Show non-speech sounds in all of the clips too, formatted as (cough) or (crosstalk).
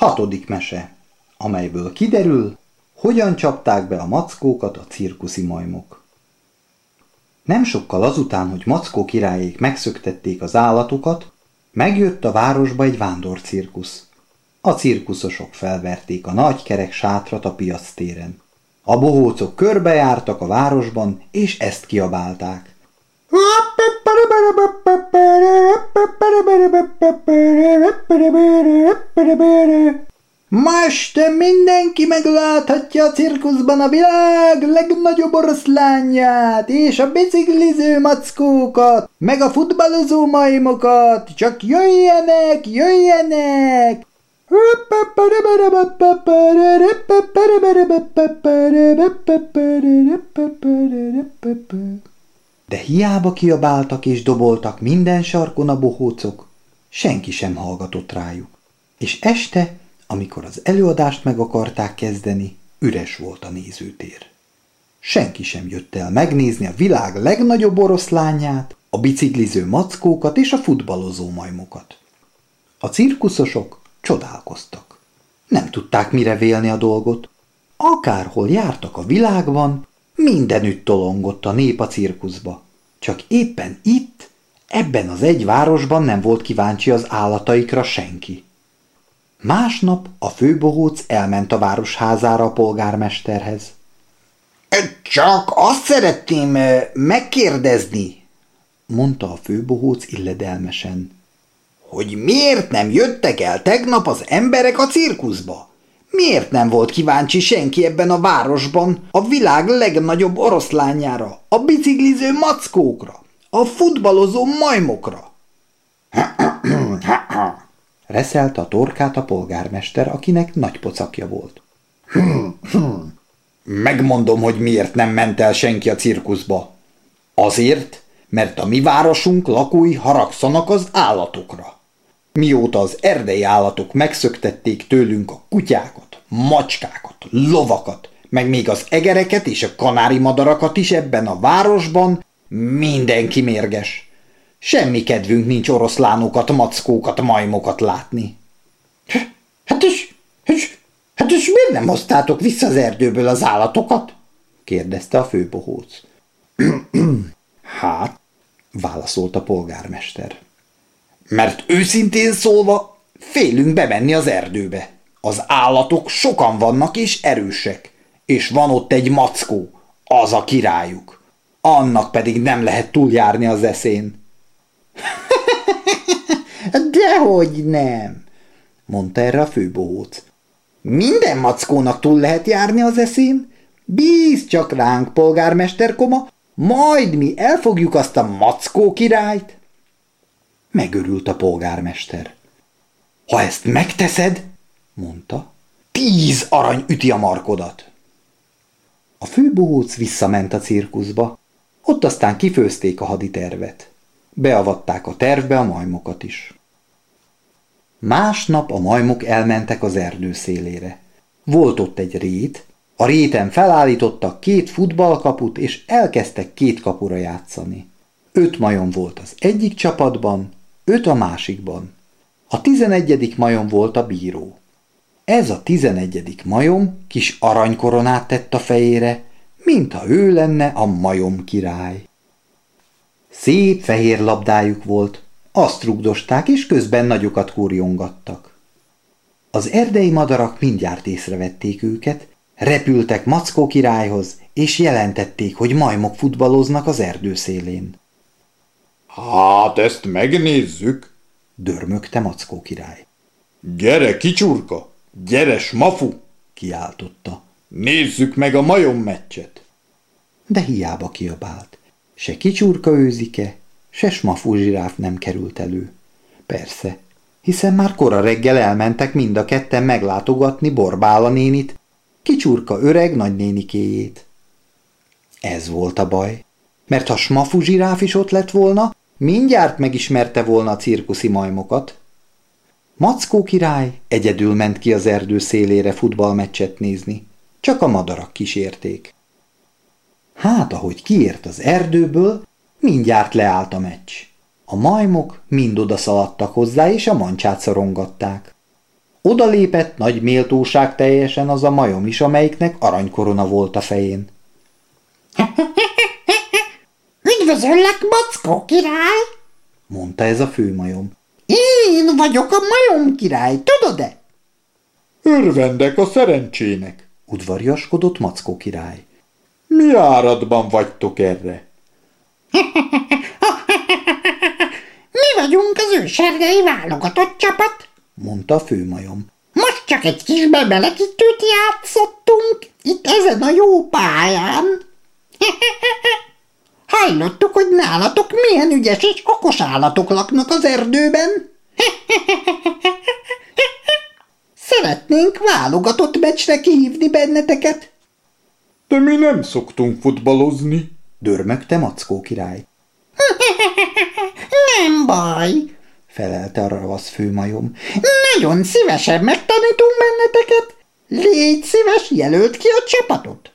Hatodik mese, amelyből kiderül, hogyan csapták be a mackókat a cirkuszi majmok. Nem sokkal azután, hogy Mackó királyék megszöktették az állatokat, megjött a városba egy vándorcirkusz. A cirkuszosok felverték a nagy kerek sátrat a piac téren. A bohócok körbejártak a városban, és ezt kiabálták. Ma este mindenki megláthatja a cirkuszban a világ legnagyobb oroszlányát, és a bicikliző mackókat, meg a futballozó majmokat, csak jöjjenek, jöjjenek! De hiába kiabáltak és doboltak minden sarkon a bohócok, senki sem hallgatott rájuk. És este, amikor az előadást meg akarták kezdeni, üres volt a nézőtér. Senki sem jött el megnézni a világ legnagyobb oroszlányát, a bicikliző mackókat és a futballozó majmokat. A cirkuszosok csodálkoztak. Nem tudták mire vélni a dolgot. Akárhol jártak a világban, mindenütt tolongott a nép a cirkuszba. Csak éppen itt, ebben az egy városban nem volt kíváncsi az állataikra senki. Másnap a főbohóc elment a városházára a polgármesterhez. Csak azt szeretném megkérdezni, mondta a főbohóc illedelmesen, hogy miért nem jöttek el tegnap az emberek a cirkuszba? Miért nem volt kíváncsi senki ebben a városban a világ legnagyobb oroszlányára, a bicikliző mackókra, a futballozó majmokra? Reszelt a torkát a polgármester, akinek nagy pocakja volt. Megmondom, hogy miért nem ment el senki a cirkuszba. Azért, mert a mi városunk lakói haragszanak az állatokra. Mióta az erdei állatok megszöktették tőlünk a kutyákat, macskákat, lovakat, meg még az egereket és a kanári madarakat is ebben a városban, mindenki mérges. Semmi kedvünk nincs oroszlánokat, mackókat, majmokat látni. Hát és, és, hát és miért nem hoztátok vissza az erdőből az állatokat? kérdezte a főbohóc. (clears throat) hát, válaszolt a polgármester. Mert őszintén szólva félünk bemenni az erdőbe. Az állatok sokan vannak és erősek, és van ott egy mackó, az a királyuk. Annak pedig nem lehet túljárni az eszén. (laughs) Dehogy nem, mondta erre a főbohóc. Minden mackónak túl lehet járni az eszén. Bíz csak ránk, polgármester koma, majd mi elfogjuk azt a mackó királyt. Megörült a polgármester. Ha ezt megteszed, mondta, tíz arany üti a markodat. A főbohóc visszament a cirkuszba, ott aztán kifőzték a haditervet. Beavatták a tervbe a majmokat is. Másnap a majmok elmentek az erdő szélére. Volt ott egy rét, a réten felállítottak két futballkaput, és elkezdtek két kapura játszani. Öt majom volt az egyik csapatban, öt a másikban. A tizenegyedik majom volt a bíró. Ez a tizenegyedik majom kis aranykoronát tett a fejére, mintha ő lenne a majom király. Szép fehér labdájuk volt, azt rugdosták, és közben nagyokat kurjongattak. Az erdei madarak mindjárt észrevették őket, repültek Mackó királyhoz, és jelentették, hogy majmok futballoznak az erdő szélén. Hát ezt megnézzük, dörmögte Mackó király. Gyere, kicsurka, gyere, smafu, kiáltotta. Nézzük meg a majom meccset. De hiába kiabált. Se kicsurka őzike, se smafu zsiráf nem került elő. Persze, hiszen már kora reggel elmentek mind a ketten meglátogatni Borbála nénit, kicsurka öreg nagynénikéjét. Ez volt a baj, mert ha smafu zsiráf is ott lett volna, mindjárt megismerte volna a cirkuszi majmokat. Mackó király egyedül ment ki az erdő szélére futballmeccset nézni. Csak a madarak kísérték. Hát, ahogy kiért az erdőből, mindjárt leállt a meccs. A majmok mind oda szaladtak hozzá, és a mancsát szorongatták. Oda lépett nagy méltóság teljesen az a majom is, amelyiknek aranykorona volt a fején. (laughs) Üdvözöllek, Mackó király! mondta ez a főmajom. Én vagyok a majom király, tudod-e? Örvendek a szerencsének. Udvariaskodott Mackó király. Mi áradban vagytok erre? (laughs) Mi vagyunk az ősergei válogatott csapat. mondta a főmajom. Most csak egy kis bemelegítőt játszottunk itt ezen a jó pályán. (laughs) Hallottuk, hogy nálatok milyen ügyes és okos állatok laknak az erdőben. (laughs) Szeretnénk válogatott meccsre kihívni benneteket. De mi nem szoktunk futballozni. Dörmögte Mackó király. (laughs) Nem baj, Felelte a ravasz főmajom. nagyon szívesen megtanítunk benneteket. Légy szíves, jelölt ki a csapatot.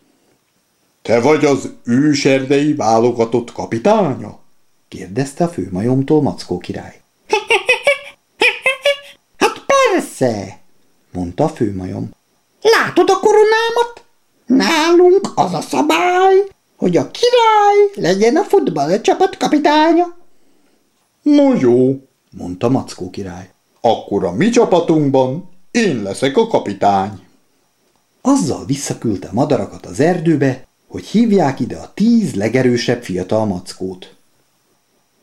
Te vagy az őserdei válogatott kapitánya? Kérdezte a főmajomtól Mackó király. Hát persze, Mondta a főmajom. látod a koronámat? Nálunk az a szabály, hogy a király legyen a futballcsapat kapitánya. No jó, Mondta Mackó király. akkor a mi csapatunkban én leszek a kapitány. Azzal visszaküldte madarakat az erdőbe, hogy hívják ide a tíz legerősebb fiatal mackót.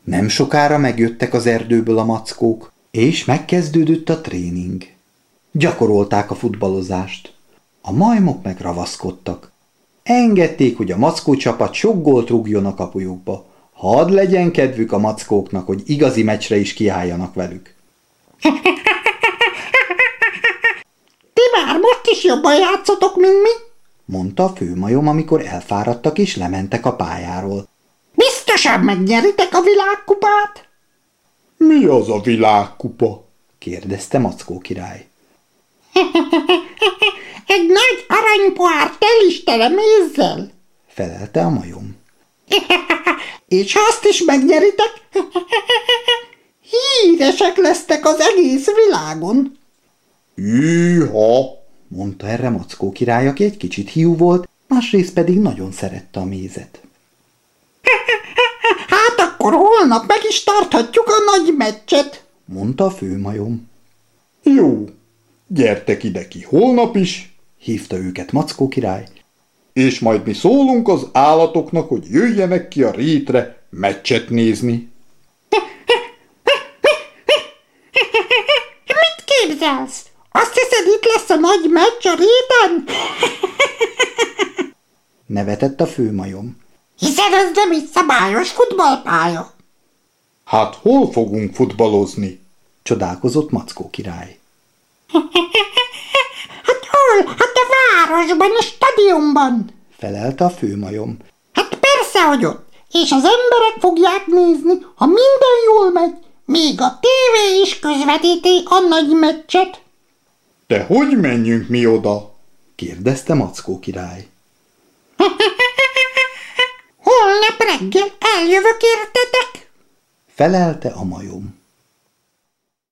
Nem sokára megjöttek az erdőből a mackók, és megkezdődött a tréning. Gyakorolták a futballozást. A majmok meg ravaszkodtak. Engedték, hogy a mackó csapat sok gólt rúgjon a kapujukba. Hadd legyen kedvük a mackóknak, hogy igazi meccsre is kiálljanak velük. Ti már most is jobban játszotok, mint mi? Mondta a főmajom, amikor elfáradtak és lementek a pályáról. Biztosan megnyeritek a világkupát? Mi az a világkupa? kérdezte Mackó király. (laughs) Egy nagy aranypohár telistele mézzel. Felelte a majom. (laughs) És azt is megnyeritek, (laughs) híresek lesztek az egész világon. Hűha! Mondta erre Mackó király, aki egy kicsit hiú volt, másrészt pedig nagyon szerette a mézet. (laughs) Hát akkor holnap meg is tarthatjuk a nagy meccset. Mondta a főmajom. Jó, gyertek ide ki holnap is, Hívta őket Mackó király, és majd mi szólunk az állatoknak, hogy jöjjenek ki a rétre meccset nézni. (laughs) Mit képzelsz? Azt hiszed, itt lesz a nagy meccs a réten? nevetett a főmajom. Hiszen ez nem egy szabályos futballpálya. Hát hol fogunk futballozni? Csodálkozott Mackó király. (laughs) Hát hol? Hát a városban, a stadionban. Felelte a főmajom. Hát persze, hogy ott. És az emberek fogják nézni, ha minden jól megy, még a tévé is közvetíti a nagy meccset. De hogy menjünk mi oda? Kérdezte Mackó király. (laughs) Holnap reggel eljövök értetek? Felelte a majom.